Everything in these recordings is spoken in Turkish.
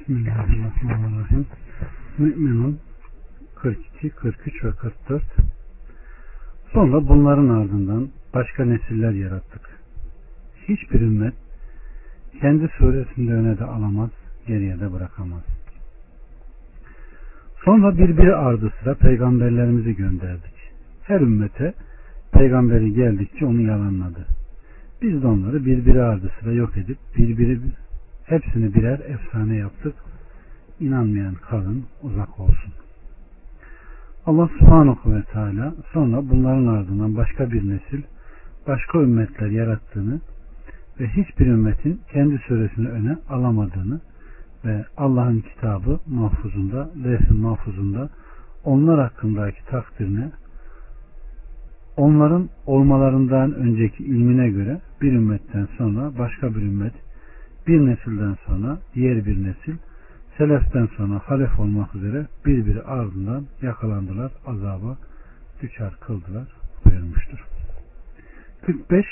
Bismillahirrahmanirrahim. Müminun 42, 43 ve 44 Sonra bunların ardından başka nesiller yarattık. Hiçbir ümmet kendi suresinde öne de alamaz, geriye de bırakamaz. Sonra birbiri ardı sıra peygamberlerimizi gönderdik. Her ümmete peygamberi geldikçe onu yalanladı. Biz de onları birbiri ardı sıra yok edip birbiri hepsini birer efsane yaptık. İnanmayan kavim uzak olsun. Allah subhanahu ve teala sonra bunların ardından başka bir nesil, başka ümmetler yarattığını ve hiçbir ümmetin kendi süresini öne alamadığını ve Allah'ın kitabı mahfuzunda, lehfin mahfuzunda onlar hakkındaki takdirine onların olmalarından önceki ilmine göre bir ümmetten sonra başka bir ümmet, bir nesilden sonra diğer bir nesil, seleften sonra halef olmak üzere birbiri ardından yakalandılar, azaba düçar kıldılar buyurmuştur. 45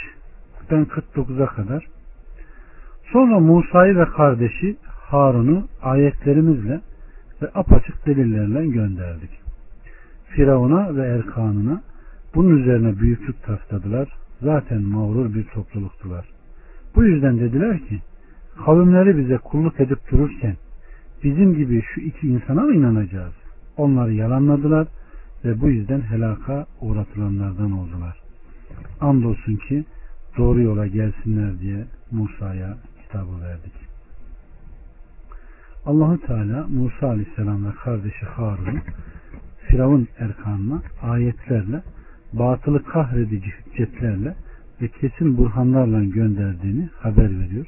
ben 49'a kadar sonra Musa'yı ve kardeşi Harun'u ayetlerimizle ve apaçık delillerle gönderdik. Firavun'a ve Erkan'ına bunun üzerine büyüklük tasladılar. Zaten mağrur bir topluluktular. Bu yüzden dediler ki kavimleri bize kulluk edip dururken bizim gibi şu iki insana mı inanacağız? Onları yalanladılar ve bu yüzden helaka uğratılanlardan oldular. Andolsun ki doğru yola gelsinler diye Musa'ya kitabı verdik. Allahu Teala Musa Aleyhisselam ve kardeşi Harun'u Firavun erkanına ayetlerle batılı kahredici hüccetlerle ve kesin burhanlarla gönderdiğini haber veriyor.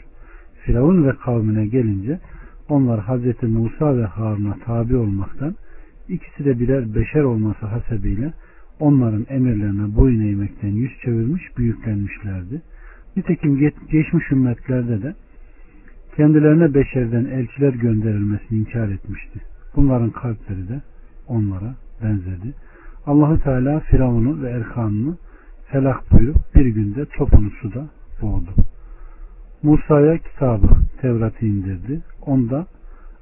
Firavun ve kavmine gelince onlar Hz. Musa ve Harun'a tabi olmaktan ikisi de birer beşer olması hasebiyle onların emirlerine boyun eğmekten yüz çevirmiş, büyüklenmişlerdi. Nitekim geçmiş ümmetlerde de kendilerine beşerden elçiler gönderilmesini inkar etmişti. Bunların kalpleri de onlara benzedi. Allahu Teala Firavun'u ve Erkan'ını helak buyurup bir günde topunu suda boğdu. Musa'ya kitabı Tevrat'ı indirdi. Onda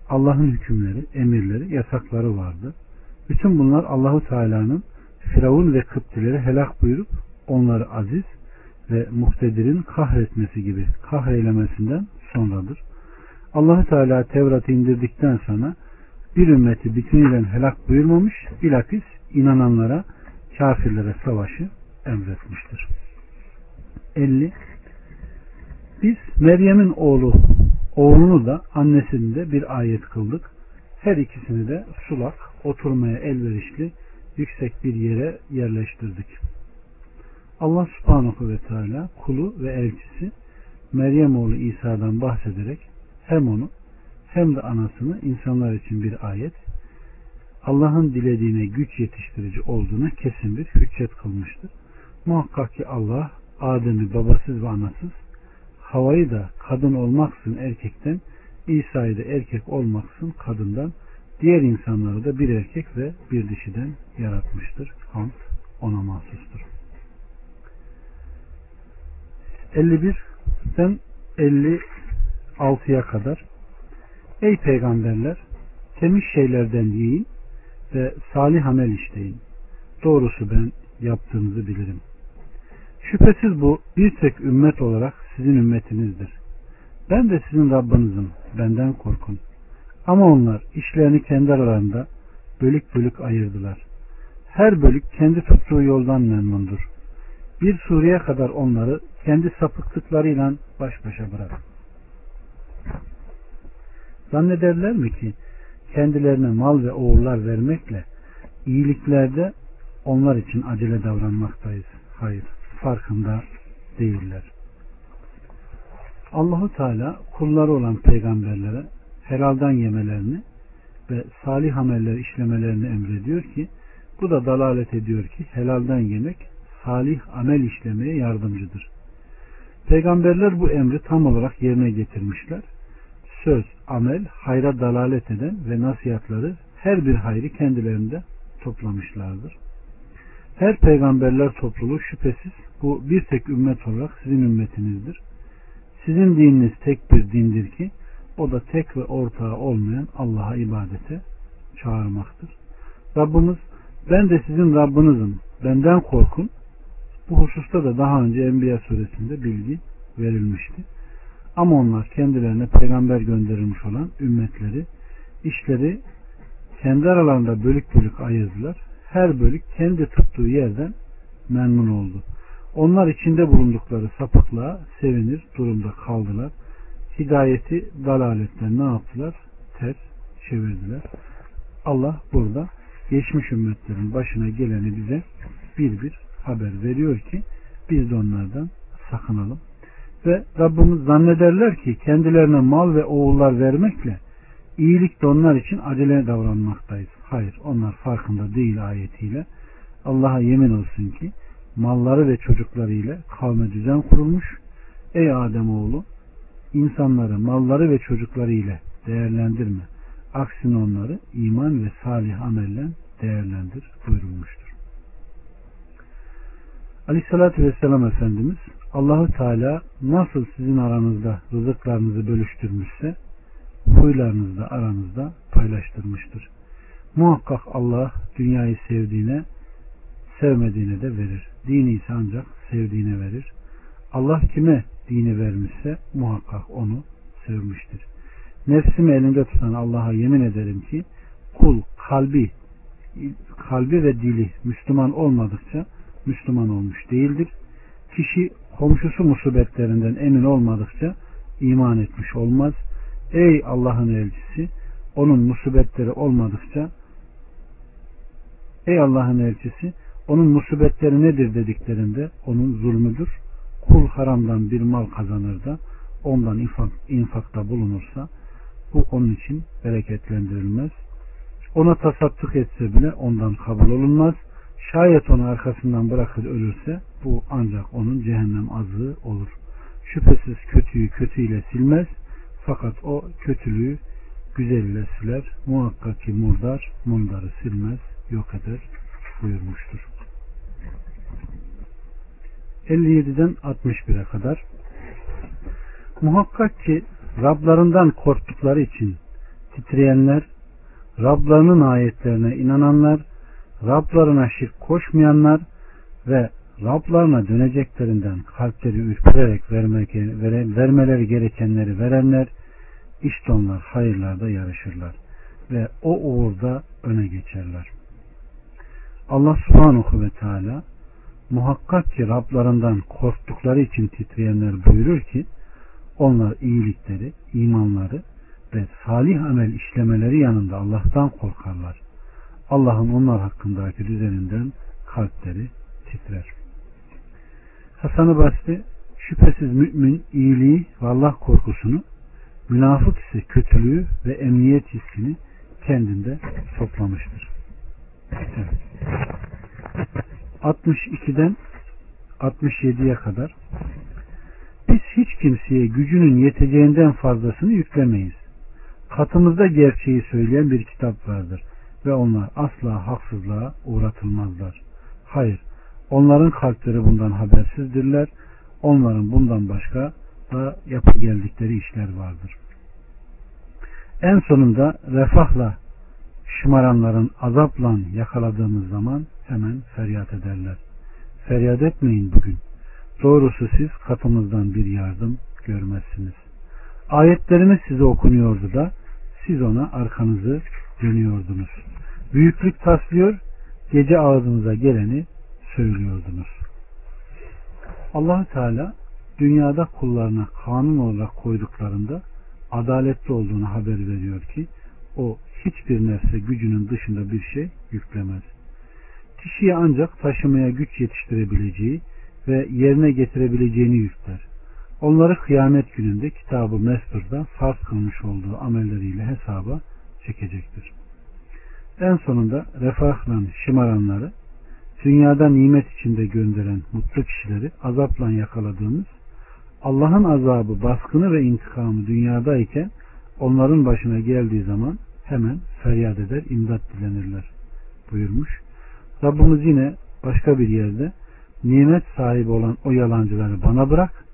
Allah'ın hükümleri, emirleri, yasakları vardı. Bütün bunlar Allahu Teala'nın Firavun ve Kıptileri helak buyurup onları aziz ve muhtedirin kahretmesi gibi kahreylemesinden sonradır. Allahu Teala Tevrat'ı indirdikten sonra bir ümmeti bütünüyle helak buyurmamış, bilakis inananlara, kafirlere savaşı emretmiştir. 50. Biz Meryem'in oğlu, oğlunu da annesini de bir ayet kıldık. Her ikisini de sulak, oturmaya elverişli, yüksek bir yere yerleştirdik. Allah subhanahu ve teala kulu ve elçisi Meryem oğlu İsa'dan bahsederek hem onu hem de anasını insanlar için bir ayet, Allah'ın dilediğine güç yetiştirici olduğuna kesin bir hüccet kılmıştır. Muhakkak ki Allah Adem'i babasız ve anasız, havayı da kadın olmaksın erkekten, İsa'yı da erkek olmaksın kadından, diğer insanları da bir erkek ve bir dişiden yaratmıştır. Hamd ona mahsustur. 51'den 56'ya kadar Ey peygamberler temiz şeylerden yiyin ve salih amel işleyin. Doğrusu ben yaptığınızı bilirim. Şüphesiz bu bir tek ümmet olarak sizin ümmetinizdir. Ben de sizin Rabbinizim. Benden korkun. Ama onlar işlerini kendi aralarında bölük bölük ayırdılar. Her bölük kendi tuttuğu yoldan memnundur. Bir sureye kadar onları kendi sapıklıklarıyla baş başa bırakın. Zannederler mi ki kendilerine mal ve oğullar vermekle iyiliklerde onlar için acele davranmaktayız. Hayır, farkında değiller. Allahu Teala kulları olan peygamberlere helaldan yemelerini ve salih ameller işlemelerini emrediyor ki bu da dalalet ediyor ki helaldan yemek salih amel işlemeye yardımcıdır. Peygamberler bu emri tam olarak yerine getirmişler söz, amel, hayra dalalet eden ve nasihatları her bir hayrı kendilerinde toplamışlardır. Her peygamberler topluluğu şüphesiz bu bir tek ümmet olarak sizin ümmetinizdir. Sizin dininiz tek bir dindir ki O da tek ve ortağı olmayan Allah'a ibadete çağırmaktır. Rabbimiz ben de sizin Rabbinizim. Benden korkun. Bu hususta da daha önce Enbiya suresinde bilgi verilmişti. Ama onlar kendilerine peygamber gönderilmiş olan ümmetleri işleri kendi aralarında bölük bölük ayırdılar. Her bölük kendi tuttuğu yerden memnun oldu. Onlar içinde bulundukları sapıklığa sevinir durumda kaldılar. Hidayeti dalaletten ne yaptılar? Ters çevirdiler. Allah burada geçmiş ümmetlerin başına geleni bize bir bir haber veriyor ki biz de onlardan sakınalım. Ve Rabbimiz zannederler ki kendilerine mal ve oğullar vermekle iyilik de onlar için acele davranmaktayız. Hayır onlar farkında değil ayetiyle. Allah'a yemin olsun ki malları ve çocukları ile kavme düzen kurulmuş. Ey Adem oğlu insanları malları ve çocukları ile değerlendirme. Aksine onları iman ve salih amelle değerlendir buyurulmuştur. Aleyhissalatü Vesselam Efendimiz Allahu Teala nasıl sizin aranızda rızıklarınızı bölüştürmüşse huylarınızı da aranızda paylaştırmıştır. Muhakkak Allah dünyayı sevdiğine sevmediğine de verir. Dini ise ancak sevdiğine verir. Allah kime dini vermişse muhakkak onu sevmiştir. Nefsimi elinde tutan Allah'a yemin ederim ki kul kalbi kalbi ve dili Müslüman olmadıkça Müslüman olmuş değildir. Kişi komşusu musibetlerinden emin olmadıkça iman etmiş olmaz. Ey Allah'ın elçisi onun musibetleri olmadıkça Ey Allah'ın elçisi onun musibetleri nedir dediklerinde onun zulmüdür. Kul haramdan bir mal kazanır da ondan infak, infakta bulunursa bu onun için bereketlendirilmez. Ona tasadduk etse bile ondan kabul olunmaz. Şayet onu arkasından bırakır ölürse bu ancak onun cehennem azığı olur. Şüphesiz kötüyü kötüyle silmez fakat o kötülüğü güzelle siler. Muhakkak ki murdar mundarı silmez, yok eder buyurmuştur. 57'den 61'e kadar Muhakkak ki Rablarından korktukları için titreyenler, Rablarının ayetlerine inananlar, Rablarına şirk koşmayanlar ve Rablarına döneceklerinden kalpleri ürpererek vermek, vermeleri gerekenleri verenler, işte onlar hayırlarda yarışırlar ve o uğurda öne geçerler. Allah subhanahu ve teala muhakkak ki Rablarından korktukları için titreyenler buyurur ki onlar iyilikleri, imanları ve salih amel işlemeleri yanında Allah'tan korkarlar. Allah'ın onlar hakkındaki düzeninden kalpleri titrer. Hasan-ı Basri şüphesiz mümin iyiliği ve Allah korkusunu münafık ise kötülüğü ve emniyet hissini kendinde toplamıştır. Evet. 62'den 67'ye kadar biz hiç kimseye gücünün yeteceğinden fazlasını yüklemeyiz. Katımızda gerçeği söyleyen bir kitap vardır ve onlar asla haksızlığa uğratılmazlar. Hayır, onların kalpleri bundan habersizdirler. Onların bundan başka da yapı geldikleri işler vardır. En sonunda refahla şımaranların azapla yakaladığımız zaman hemen feryat ederler. Feryat etmeyin bugün. Doğrusu siz katımızdan bir yardım görmezsiniz. Ayetlerimiz size okunuyordu da siz ona arkanızı dönüyordunuz. Büyüklük taslıyor, gece ağzınıza geleni söylüyordunuz. allah Teala dünyada kullarına kanun olarak koyduklarında adaletli olduğunu haber veriyor ki o hiçbir nefse gücünün dışında bir şey yüklemez. Kişiye ancak taşımaya güç yetiştirebileceği ve yerine getirebileceğini yükler. Onları kıyamet gününde kitabı mesturda farz kılmış olduğu amelleriyle hesaba çekecektir. En sonunda refahla şımaranları, dünyada nimet içinde gönderen mutlu kişileri azapla yakaladığımız, Allah'ın azabı, baskını ve intikamı dünyadayken onların başına geldiği zaman hemen feryat eder, imdat dilenirler buyurmuş. Rabbimiz yine başka bir yerde nimet sahibi olan o yalancıları bana bırak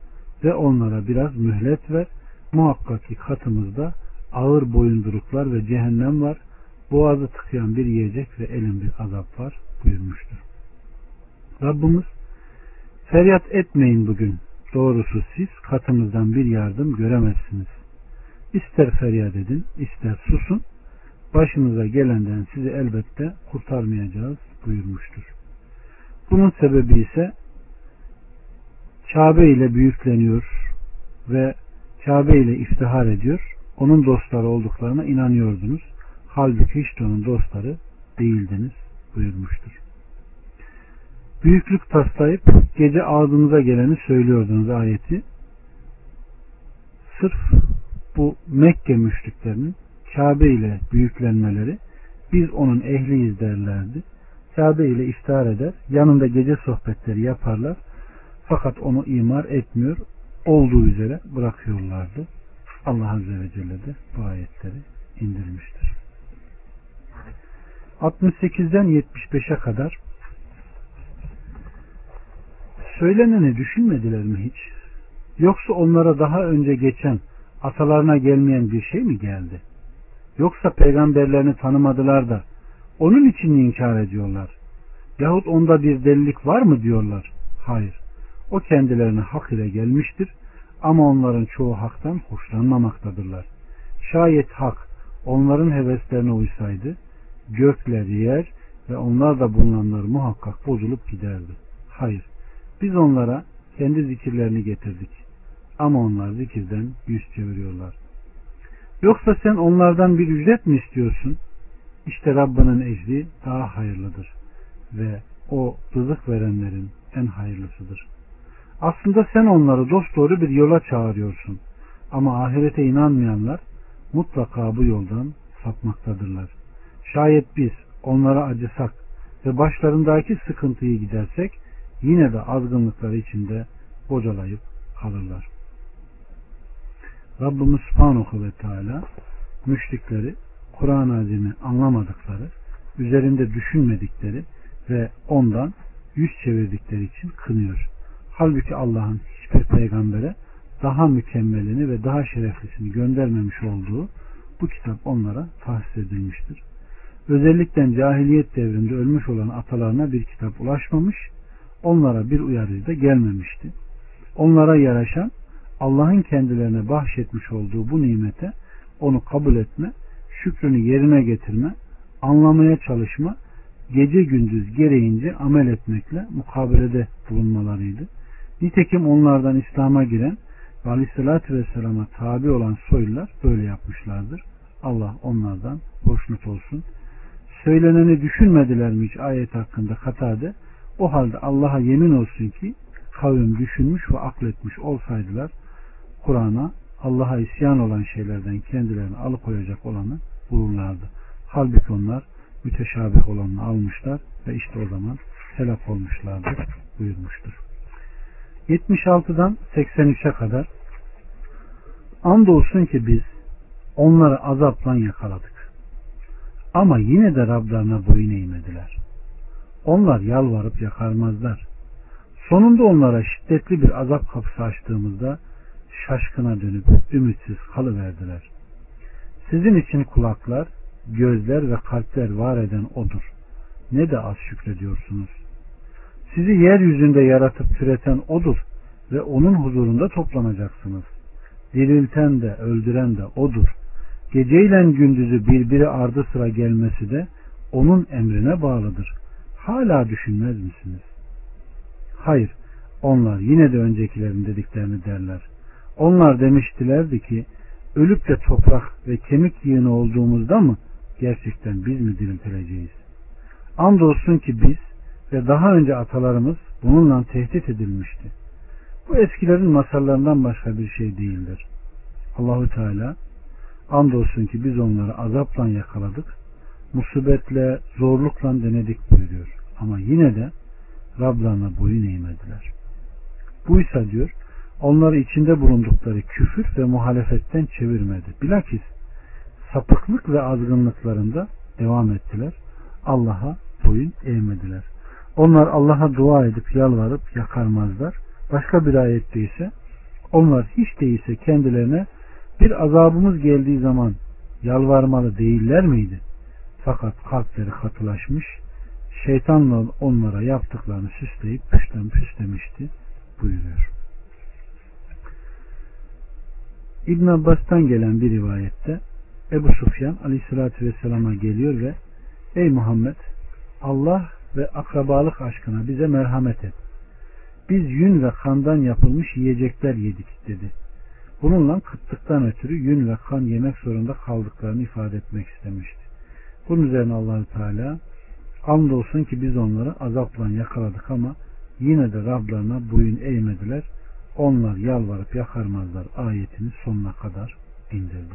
ve onlara biraz mühlet ver. Muhakkak ki katımızda ağır boyunduruklar ve cehennem var. Boğazı tıkayan bir yiyecek ve elin bir azap var buyurmuştur. Rabbimiz feryat etmeyin bugün. Doğrusu siz katımızdan bir yardım göremezsiniz. İster feryat edin, ister susun. Başınıza gelenden sizi elbette kurtarmayacağız buyurmuştur. Bunun sebebi ise Kabe ile büyükleniyor ve Kabe ile iftihar ediyor. Onun dostları olduklarına inanıyordunuz. Halbuki hiç de onun dostları değildiniz buyurmuştur. Büyüklük taslayıp gece ağzınıza geleni söylüyordunuz ayeti. Sırf bu Mekke müşriklerinin Kabe ile büyüklenmeleri biz onun ehliyiz derlerdi. Kabe ile iftihar eder, yanında gece sohbetleri yaparlar. Fakat onu imar etmiyor, olduğu üzere bırakıyorlardı. Allah Azze ve Celle de bu ayetleri indirmiştir. 68'den 75'e kadar söyleneni düşünmediler mi hiç? Yoksa onlara daha önce geçen atalarına gelmeyen bir şey mi geldi? Yoksa peygamberlerini tanımadılar da onun için inkar ediyorlar? Yahut onda bir delilik var mı diyorlar? Hayır. O kendilerine hak ile gelmiştir ama onların çoğu haktan hoşlanmamaktadırlar. Şayet hak onların heveslerine uysaydı gökler yer ve onlar da bulunanlar muhakkak bozulup giderdi. Hayır. Biz onlara kendi zikirlerini getirdik. Ama onlar zikirden yüz çeviriyorlar. Yoksa sen onlardan bir ücret mi istiyorsun? İşte Rabbinin ecri daha hayırlıdır. Ve o rızık verenlerin en hayırlısıdır. Aslında sen onları dosdoğru bir yola çağırıyorsun. Ama ahirete inanmayanlar mutlaka bu yoldan sapmaktadırlar. Şayet biz onlara acısak ve başlarındaki sıkıntıyı gidersek yine de azgınlıkları içinde bocalayıp kalırlar. Rabbimiz Subhanahu ve Teala müşrikleri Kur'an-ı Azim'i anlamadıkları, üzerinde düşünmedikleri ve ondan yüz çevirdikleri için kınıyor. Halbuki Allah'ın hiçbir peygambere daha mükemmelini ve daha şereflisini göndermemiş olduğu bu kitap onlara tahsis edilmiştir. Özellikle cahiliyet devrinde ölmüş olan atalarına bir kitap ulaşmamış, onlara bir uyarıcı da gelmemişti. Onlara yaraşan Allah'ın kendilerine bahşetmiş olduğu bu nimete onu kabul etme, şükrünü yerine getirme, anlamaya çalışma, gece gündüz gereğince amel etmekle mukabelede bulunmalarıydı. Nitekim onlardan İslam'a giren ve Aleyhisselatü Vesselam'a tabi olan soylular böyle yapmışlardır. Allah onlardan hoşnut olsun. Söyleneni düşünmediler mi hiç ayet hakkında katade? O halde Allah'a yemin olsun ki kavim düşünmüş ve akletmiş olsaydılar Kur'an'a Allah'a isyan olan şeylerden kendilerini alıkoyacak olanı bulurlardı. Halbuki onlar müteşabih olanını almışlar ve işte o zaman helak olmuşlardır buyurmuştur. 76'dan 83'e kadar andolsun ki biz onları azapla yakaladık. Ama yine de Rablarına boyun eğmediler. Onlar yalvarıp yakarmazlar. Sonunda onlara şiddetli bir azap kapısı açtığımızda şaşkına dönüp ümitsiz kalıverdiler. Sizin için kulaklar, gözler ve kalpler var eden O'dur. Ne de az şükrediyorsunuz. Sizi yeryüzünde yaratıp türeten O'dur ve O'nun huzurunda toplanacaksınız. Dirilten de öldüren de O'dur. Geceyle gündüzü birbiri ardı sıra gelmesi de O'nun emrine bağlıdır. Hala düşünmez misiniz? Hayır, onlar yine de öncekilerin dediklerini derler. Onlar demiştilerdi ki ölüp de toprak ve kemik yığını olduğumuzda mı gerçekten biz mi diriltileceğiz? Andolsun ki biz ve daha önce atalarımız bununla tehdit edilmişti. Bu eskilerin masallarından başka bir şey değildir. Allahu Teala andolsun ki biz onları azapla yakaladık, musibetle, zorlukla denedik buyuruyor. Ama yine de Rablarına boyun eğmediler. Buysa diyor, onları içinde bulundukları küfür ve muhalefetten çevirmedi. Bilakis sapıklık ve azgınlıklarında devam ettiler. Allah'a boyun eğmediler. Onlar Allah'a dua edip yalvarıp yakarmazlar. Başka bir ayette ise onlar hiç değilse kendilerine Bir azabımız geldiği zaman yalvarmalı değiller miydi? Fakat kalpleri katılaşmış, şeytanla onlara yaptıklarını süsleyip püstem püslemişti buyuruyor. İbn Abbas'tan gelen bir rivayette Ebu Sufyan aleyhissalatü vesselama geliyor ve Ey Muhammed Allah ve akrabalık aşkına bize merhamet et. Biz yün ve kandan yapılmış yiyecekler yedik dedi. Bununla kıtlıktan ötürü yün ve kan yemek zorunda kaldıklarını ifade etmek istemişti. Bunun üzerine allah Teala andolsun ki biz onları azapla yakaladık ama yine de Rablarına boyun eğmediler. Onlar yalvarıp yakarmazlar ayetini sonuna kadar indirdi.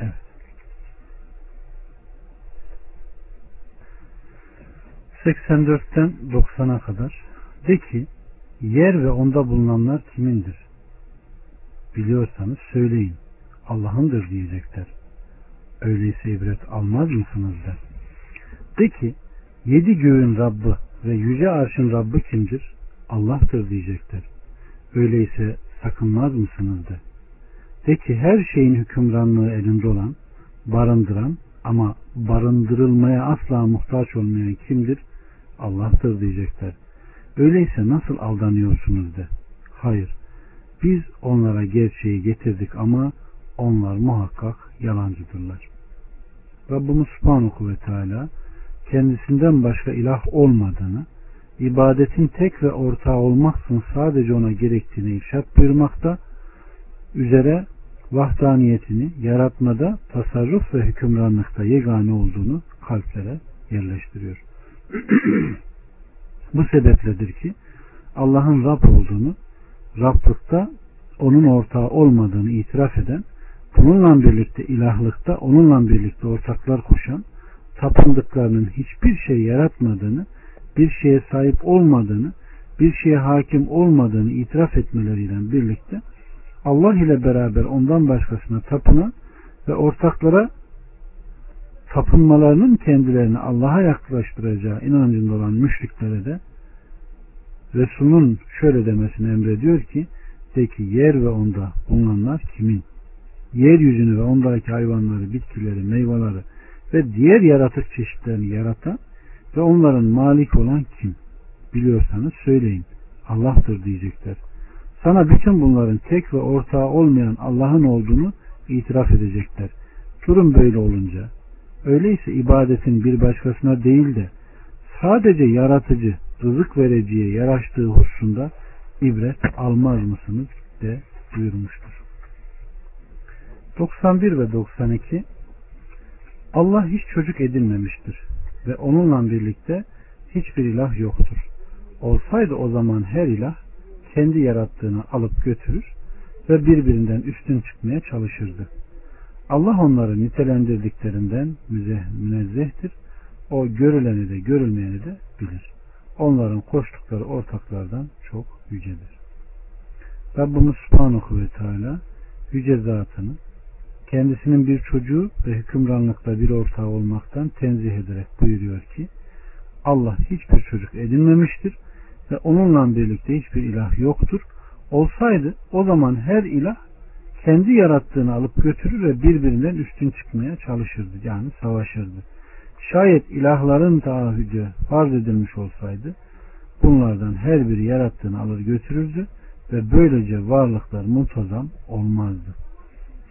Evet. ...84'ten 90'a kadar... ...de ki... ...yer ve onda bulunanlar kimindir? Biliyorsanız söyleyin. Allah'ındır diyecekler. Öyleyse ibret almaz mısınız der. De ki... ...yedi göğün Rabbi ve yüce arşın Rabbi kimdir? Allah'tır diyecekler. Öyleyse sakınmaz mısınız de. De ki her şeyin hükümranlığı elinde olan, barındıran ama barındırılmaya asla muhtaç olmayan kimdir? Allah'tır diyecekler. Öyleyse nasıl aldanıyorsunuz de. Hayır. Biz onlara gerçeği getirdik ama onlar muhakkak yalancıdırlar. Rabbimiz Subhanahu ve Teala kendisinden başka ilah olmadığını, ibadetin tek ve ortağı olmaksın sadece ona gerektiğini irşat buyurmakta, üzere vahdaniyetini yaratmada, tasarruf ve hükümranlıkta yegane olduğunu kalplere yerleştiriyor. Bu sebepledir ki Allah'ın Rab olduğunu, Rablıkta onun ortağı olmadığını itiraf eden, bununla birlikte ilahlıkta onunla birlikte ortaklar koşan, tapındıklarının hiçbir şey yaratmadığını, bir şeye sahip olmadığını, bir şeye hakim olmadığını itiraf etmeleriyle birlikte Allah ile beraber ondan başkasına tapınan ve ortaklara tapınmalarının kendilerini Allah'a yaklaştıracağı inancında olan müşriklere de Resul'ün şöyle demesini emrediyor ki de ki yer ve onda bulunanlar kimin? Yeryüzünü ve ondaki hayvanları, bitkileri, meyveleri ve diğer yaratık çeşitlerini yaratan ve onların malik olan kim? Biliyorsanız söyleyin. Allah'tır diyecekler. Sana bütün bunların tek ve ortağı olmayan Allah'ın olduğunu itiraf edecekler. Durum böyle olunca öyleyse ibadetin bir başkasına değil de sadece yaratıcı, rızık vericiye yaraştığı hususunda ibret almaz mısınız de buyurmuştur. 91 ve 92 Allah hiç çocuk edinmemiştir ve onunla birlikte hiçbir ilah yoktur. Olsaydı o zaman her ilah kendi yarattığını alıp götürür ve birbirinden üstün çıkmaya çalışırdı. Allah onları nitelendirdiklerinden münezzehtir. O görüleni de görülmeyeni de bilir. Onların koştukları ortaklardan çok yücedir. Rabbimiz Subhanahu ve Teala yüce zatını kendisinin bir çocuğu ve hükümranlıkta bir ortağı olmaktan tenzih ederek buyuruyor ki Allah hiçbir çocuk edinmemiştir ve onunla birlikte hiçbir ilah yoktur. Olsaydı o zaman her ilah kendi yarattığını alıp götürür ve birbirinden üstün çıkmaya çalışırdı. Yani savaşırdı. Şayet ilahların taahhüdü farz edilmiş olsaydı bunlardan her biri yarattığını alır götürürdü ve böylece varlıklar muntazam olmazdı.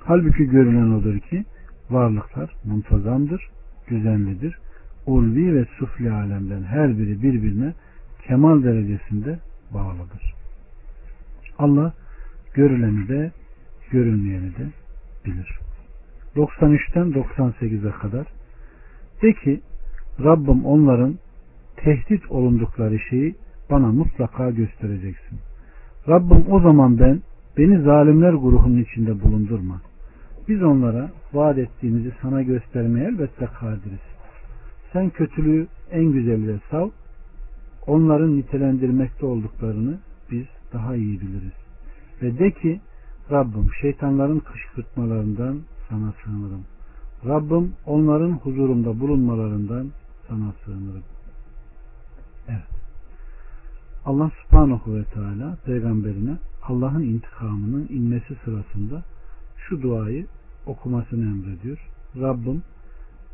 Halbuki görünen odur ki varlıklar muntazamdır, düzenlidir. Ulvi ve sufli alemden her biri birbirine kemal derecesinde bağlıdır. Allah görüleni de görünmeyeni de bilir. 93'ten 98'e kadar de ki Rabbim onların tehdit olundukları şeyi bana mutlaka göstereceksin. Rabbim o zaman ben beni zalimler grubunun içinde bulundurma. Biz onlara vaat ettiğimizi sana göstermeye elbette kadiriz. Sen kötülüğü en güzeliyle sav, onların nitelendirmekte olduklarını biz daha iyi biliriz. Ve de ki Rabbim şeytanların kışkırtmalarından sana sığınırım. Rabbim onların huzurumda bulunmalarından sana sığınırım. Evet. Allah subhanahu ve teala peygamberine Allah'ın intikamının inmesi sırasında şu duayı okumasını emrediyor. Rabbim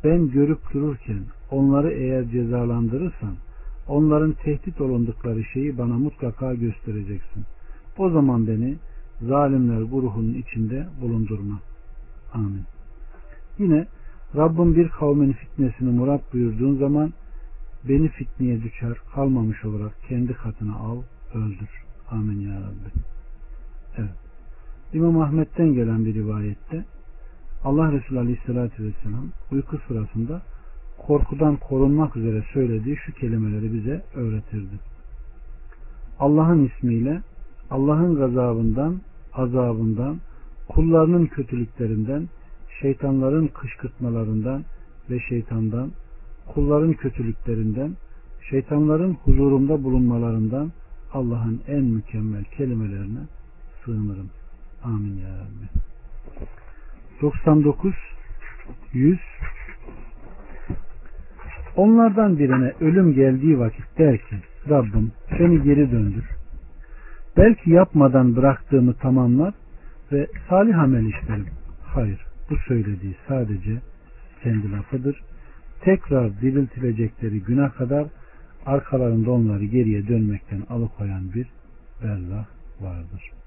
ben görüp dururken onları eğer cezalandırırsan onların tehdit olundukları şeyi bana mutlaka göstereceksin. O zaman beni zalimler grubunun içinde bulundurma. Amin. Yine Rabbim bir kavmin fitnesini murat buyurduğun zaman beni fitneye düşer kalmamış olarak kendi katına al öldür. Amin ya Rabbi. Evet. İmam Ahmet'ten gelen bir rivayette Allah Resulü Aleyhisselatü Vesselam uyku sırasında korkudan korunmak üzere söylediği şu kelimeleri bize öğretirdi. Allah'ın ismiyle Allah'ın gazabından, azabından, kullarının kötülüklerinden, şeytanların kışkırtmalarından ve şeytandan, kulların kötülüklerinden, şeytanların huzurumda bulunmalarından Allah'ın en mükemmel kelimelerine sığınırım. Amin ya Rabbi. 99 100 Onlardan birine ölüm geldiği vakit der ki Rabbim beni geri döndür. Belki yapmadan bıraktığımı tamamlar ve salih amel işlerim. Hayır bu söylediği sadece kendi lafıdır. Tekrar diriltilecekleri güne kadar arkalarında onları geriye dönmekten alıkoyan bir berzah vardır.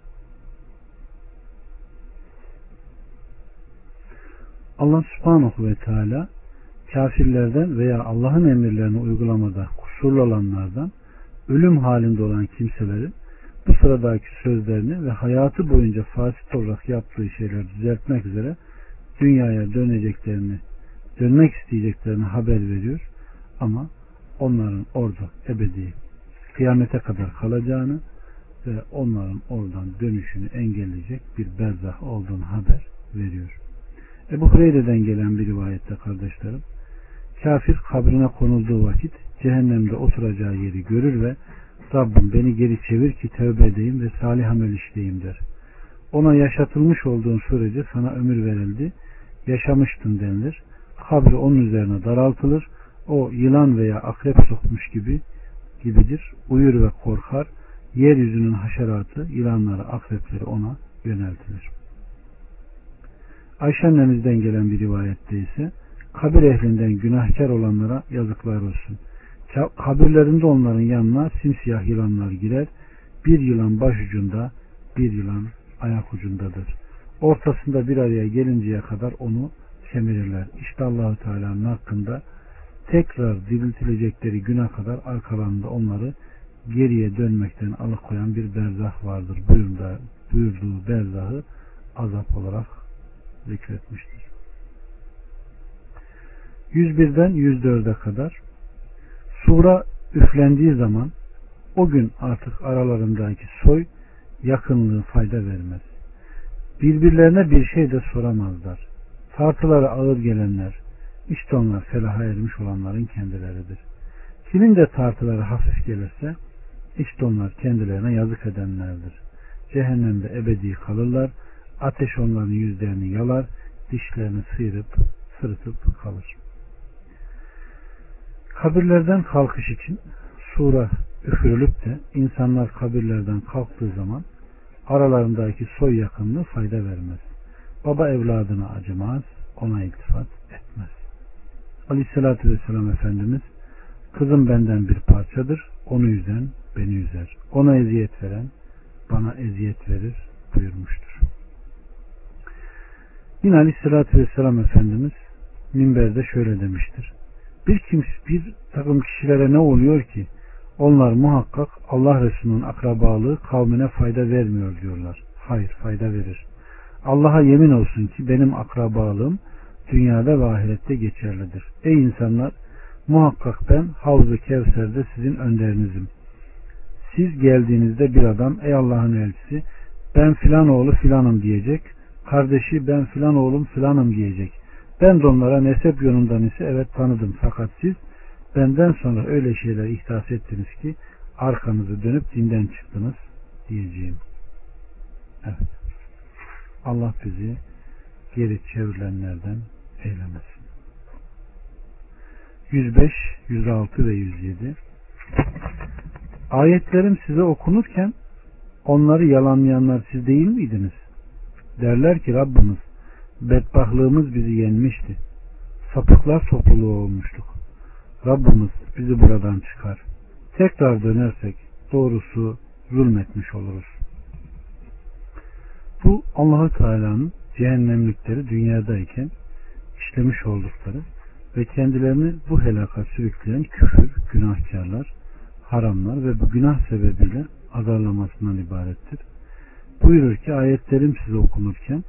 Allah subhanahu ve teala kafirlerden veya Allah'ın emirlerini uygulamada kusurlu olanlardan ölüm halinde olan kimselerin bu sıradaki sözlerini ve hayatı boyunca fasit olarak yaptığı şeyleri düzeltmek üzere dünyaya döneceklerini, dönmek isteyeceklerini haber veriyor. Ama onların orada ebedi kıyamete kadar kalacağını ve onların oradan dönüşünü engelleyecek bir berzah olduğunu haber veriyor. Ebu Hureyre'den gelen bir rivayette kardeşlerim kafir kabrine konulduğu vakit cehennemde oturacağı yeri görür ve Rabbim beni geri çevir ki tövbe edeyim ve salih amel işleyeyim der. Ona yaşatılmış olduğun sürece sana ömür verildi. Yaşamıştın denilir. Kabri onun üzerine daraltılır. O yılan veya akrep sokmuş gibi gibidir. Uyur ve korkar. Yeryüzünün haşeratı, yılanları, akrepleri ona yöneltilir. Ayşe annemizden gelen bir rivayette ise kabir ehlinden günahkar olanlara yazıklar olsun. Kabirlerinde onların yanına simsiyah yılanlar girer. Bir yılan baş ucunda, bir yılan ayak ucundadır. Ortasında bir araya gelinceye kadar onu kemirirler. İşte Allahu Teala'nın hakkında tekrar diriltilecekleri güne kadar arkalarında onları geriye dönmekten alıkoyan bir berzah vardır. Buyurduğu, buyurduğu berzahı azap olarak zikretmiştir. 101'den 104'e kadar sura üflendiği zaman o gün artık aralarındaki soy yakınlığı fayda vermez. Birbirlerine bir şey de soramazlar. Tartıları ağır gelenler, işte onlar felaha ermiş olanların kendileridir. Kimin de tartıları hafif gelirse, işte onlar kendilerine yazık edenlerdir. Cehennemde ebedi kalırlar, ateş onların yüzlerini yalar, dişlerini sıyırıp sırıtıp kalır. Kabirlerden kalkış için sura üfürülüp de insanlar kabirlerden kalktığı zaman aralarındaki soy yakınlığı fayda vermez. Baba evladına acımaz, ona iltifat etmez. Aleyhissalatü vesselam Efendimiz kızım benden bir parçadır, onu yüzen beni üzer. Ona eziyet veren bana eziyet verir buyurmuştur. Yine Aleyhissalatü vesselam Efendimiz minberde şöyle demiştir. Bir kimse bir takım kişilere ne oluyor ki onlar muhakkak Allah Resulü'nün akrabalığı kavmine fayda vermiyor diyorlar. Hayır fayda verir. Allah'a yemin olsun ki benim akrabalığım dünyada ve ahirette geçerlidir. Ey insanlar muhakkak ben Havz-ı Kevser'de sizin önderinizim. Siz geldiğinizde bir adam ey Allah'ın elçisi ben filan oğlu filanım diyecek. Kardeşi ben filan oğlum filanım diyecek. Ben de onlara nesep yönünden ise evet tanıdım fakat siz benden sonra öyle şeyler ihdas ettiniz ki arkanızı dönüp dinden çıktınız diyeceğim. Evet. Allah bizi geri çevrilenlerden eylemesin. 105, 106 ve 107 Ayetlerim size okunurken onları yalanlayanlar siz değil miydiniz? Derler ki Rabbimiz bedbahlığımız bizi yenmişti. Sapıklar topluluğu olmuştuk. Rabbimiz bizi buradan çıkar. Tekrar dönersek doğrusu zulmetmiş oluruz. Bu Allahu Teala'nın cehennemlikleri dünyadayken işlemiş oldukları ve kendilerini bu helaka sürükleyen küfür, günahkarlar, haramlar ve bu günah sebebiyle azarlamasından ibarettir. Buyurur ki ayetlerim size okunurken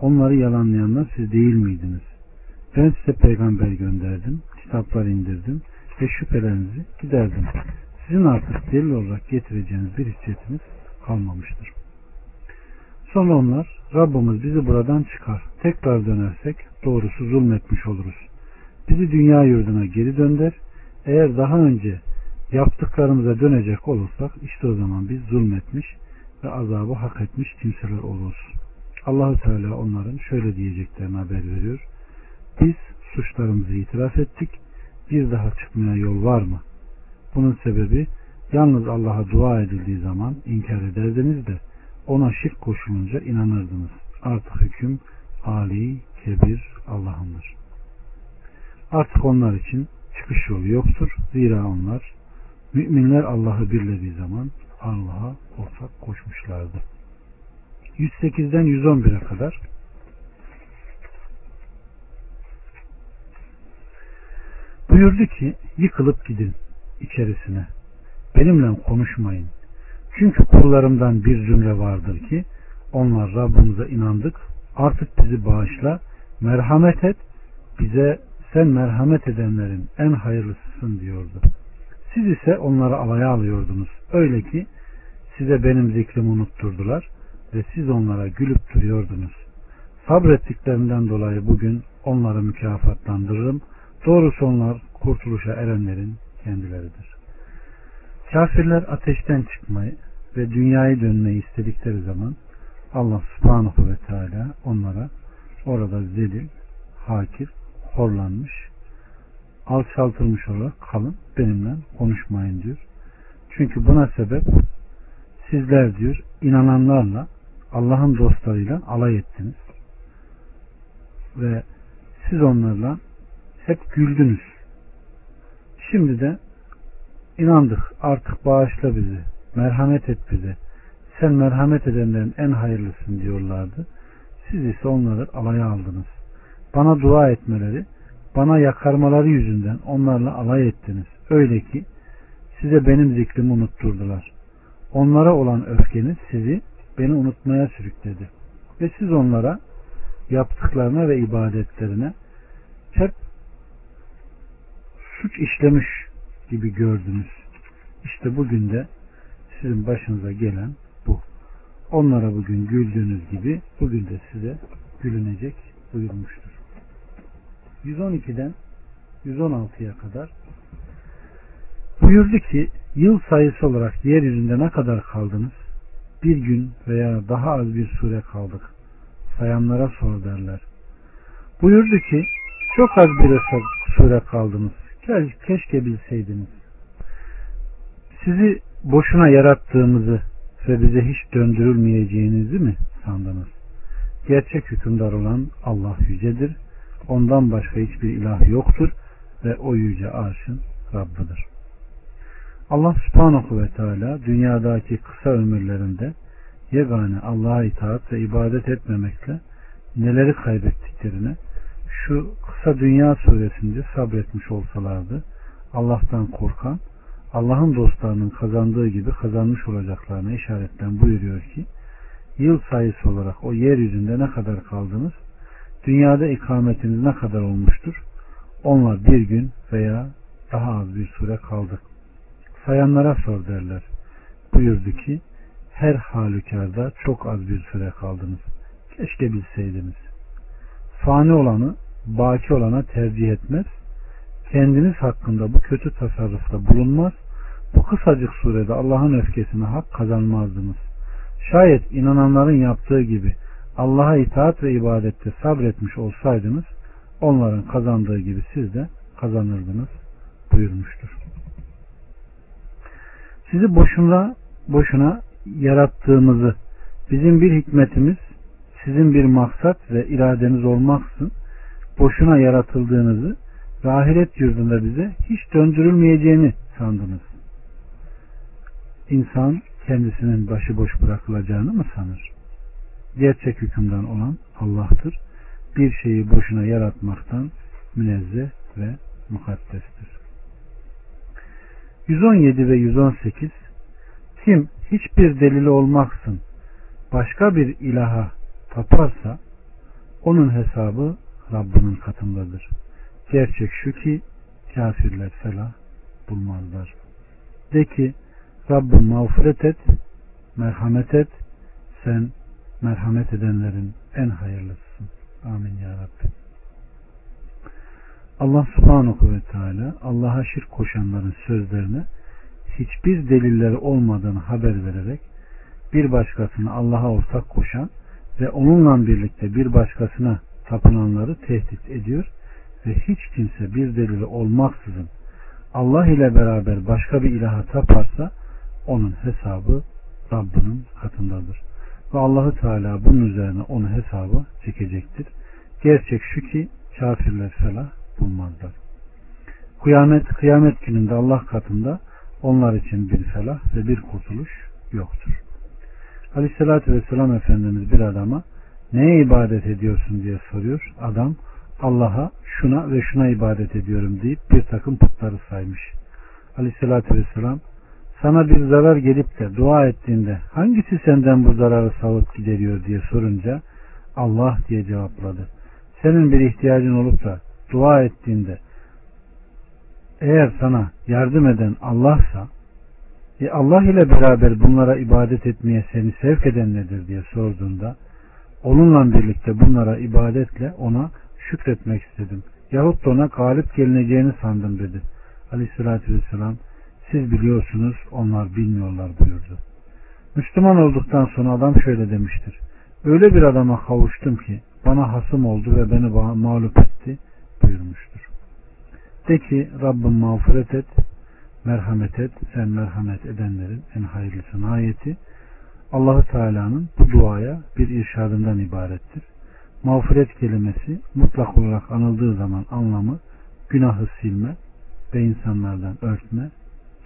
onları yalanlayanlar siz değil miydiniz? Ben size peygamber gönderdim, kitaplar indirdim ve şüphelerinizi giderdim. Sizin artık delil olarak getireceğiniz bir hissiyetiniz kalmamıştır. Sonra onlar Rabbimiz bizi buradan çıkar. Tekrar dönersek doğrusu zulmetmiş oluruz. Bizi dünya yurduna geri dönder. Eğer daha önce yaptıklarımıza dönecek olursak işte o zaman biz zulmetmiş ve azabı hak etmiş kimseler oluruz. Allahu Teala onların şöyle diyeceklerini haber veriyor. Biz suçlarımızı itiraf ettik. Bir daha çıkmaya yol var mı? Bunun sebebi yalnız Allah'a dua edildiği zaman inkar ederdiniz de ona şirk koşulunca inanırdınız. Artık hüküm Ali, Kebir Allah'ındır. Artık onlar için çıkış yolu yoktur. Zira onlar müminler Allah'ı birlediği zaman Allah'a ortak koşmuşlardı. 108'den 111'e kadar buyurdu ki yıkılıp gidin içerisine benimle konuşmayın çünkü kullarımdan bir zümre vardır ki onlar Rabbimize inandık artık bizi bağışla merhamet et bize sen merhamet edenlerin en hayırlısısın diyordu. Siz ise onları alaya alıyordunuz. Öyle ki size benim zikrimi unutturdular ve siz onlara gülüp duruyordunuz. Sabrettiklerinden dolayı bugün onları mükafatlandırırım. Doğrusu onlar kurtuluşa erenlerin kendileridir. Kafirler ateşten çıkmayı ve dünyayı dönmeyi istedikleri zaman Allah subhanahu ve teala onlara orada zelil, hakir, horlanmış, alçaltılmış olarak kalın benimle konuşmayın diyor. Çünkü buna sebep sizler diyor inananlarla Allah'ın dostlarıyla alay ettiniz. Ve siz onlarla hep güldünüz. Şimdi de inandık artık bağışla bizi, merhamet et bize. Sen merhamet edenlerin en hayırlısın diyorlardı. Siz ise onları alaya aldınız. Bana dua etmeleri, bana yakarmaları yüzünden onlarla alay ettiniz. Öyle ki size benim zikrimi unutturdular. Onlara olan öfkeniz sizi beni unutmaya sürükledi. Ve siz onlara yaptıklarına ve ibadetlerine hep suç işlemiş gibi gördünüz. İşte bugün de sizin başınıza gelen bu. Onlara bugün güldüğünüz gibi bugün de size gülünecek buyurmuştur. 112'den 116'ya kadar buyurdu ki yıl sayısı olarak yeryüzünde ne kadar kaldınız? Bir gün veya daha az bir süre kaldık. Sayanlara sor derler. Buyurdu ki çok az bir süre kaldınız. Keşke bilseydiniz. Sizi boşuna yarattığımızı ve bize hiç döndürülmeyeceğinizi mi sandınız? Gerçek hükümdar olan Allah yücedir Ondan başka hiçbir ilah yoktur ve o yüce arşın Rabbidir. Allah subhanahu ve teala dünyadaki kısa ömürlerinde yegane Allah'a itaat ve ibadet etmemekle neleri kaybettiklerine şu kısa dünya suresinde sabretmiş olsalardı Allah'tan korkan Allah'ın dostlarının kazandığı gibi kazanmış olacaklarına işaretten buyuruyor ki yıl sayısı olarak o yeryüzünde ne kadar kaldınız Dünyada ikametiniz ne kadar olmuştur? Onlar bir gün veya daha az bir süre kaldık. Sayanlara sor derler. Buyurdu ki her halükarda çok az bir süre kaldınız. Keşke bilseydiniz. Fani olanı baki olana tercih etmez. Kendiniz hakkında bu kötü tasarrufta bulunmaz. Bu kısacık surede Allah'ın öfkesine hak kazanmazdınız. Şayet inananların yaptığı gibi Allah'a itaat ve ibadette sabretmiş olsaydınız onların kazandığı gibi siz de kazanırdınız buyurmuştur. Sizi boşuna boşuna yarattığımızı bizim bir hikmetimiz sizin bir maksat ve iradeniz olmaksın boşuna yaratıldığınızı ve ahiret yurdunda bize hiç döndürülmeyeceğini sandınız. İnsan kendisinin başıboş bırakılacağını mı sanır? Gerçek hükümden olan Allah'tır. Bir şeyi boşuna yaratmaktan münezzeh ve mukaddestir. 117 ve 118 Kim hiçbir delili olmaksın başka bir ilaha taparsa onun hesabı Rabbinin katındadır. Gerçek şu ki kafirler felah bulmazlar. De ki Rabbim mağfiret et, merhamet et, sen merhamet edenlerin en hayırlısısın. Amin ya Rabbi. Allah subhanahu ve teala Allah'a şirk koşanların sözlerine hiçbir delilleri olmadığını haber vererek bir başkasını Allah'a ortak koşan ve onunla birlikte bir başkasına tapınanları tehdit ediyor ve hiç kimse bir delili olmaksızın Allah ile beraber başka bir ilaha taparsa onun hesabı Rabbinin katındadır. Ve Allahu Teala bunun üzerine onu hesabı çekecektir. Gerçek şu ki kafirler felah bulmazlar. Kıyamet, kıyamet gününde Allah katında onlar için bir felah ve bir kurtuluş yoktur. Aleyhissalatü Vesselam Efendimiz bir adama neye ibadet ediyorsun diye soruyor. Adam Allah'a şuna ve şuna ibadet ediyorum deyip bir takım putları saymış. Aleyhissalatü Vesselam sana bir zarar gelip de dua ettiğinde hangisi senden bu zararı savup gideriyor diye sorunca Allah diye cevapladı. Senin bir ihtiyacın olup da dua ettiğinde eğer sana yardım eden Allah'sa e Allah ile beraber bunlara ibadet etmeye seni sevk eden nedir diye sorduğunda onunla birlikte bunlara ibadetle ona şükretmek istedim. Yahut da ona galip gelineceğini sandım dedi. Aleyhissalatü vesselam siz biliyorsunuz onlar bilmiyorlar buyurdu. Müslüman olduktan sonra adam şöyle demiştir. Öyle bir adama kavuştum ki bana hasım oldu ve beni mağlup etti buyurmuştur. De ki Rabbim mağfiret et, merhamet et, sen merhamet edenlerin en hayırlısın ayeti Allahu Teala'nın bu duaya bir irşadından ibarettir. Mağfiret kelimesi mutlak olarak anıldığı zaman anlamı günahı silme ve insanlardan örtme,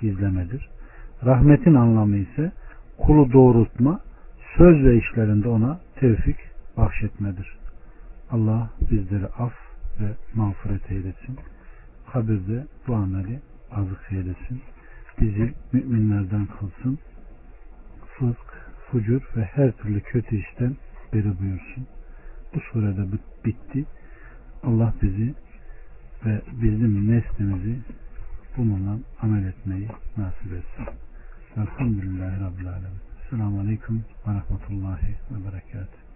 gizlemedir. Rahmetin anlamı ise kulu doğrultma, söz ve işlerinde ona tevfik bahşetmedir. Allah bizleri af ve mağfiret eylesin. Kabirde bu ameli azık eylesin. Bizi müminlerden kılsın. Fısk, fucur ve her türlü kötü işten beri buyursun. Bu surede bitti. Allah bizi ve bizim neslimizi bununla amel etmeyi nasip etsin. Elhamdülillahi Rabbil Alemin. Selamun Aleyküm ve Rahmetullahi ve Berekatuhu.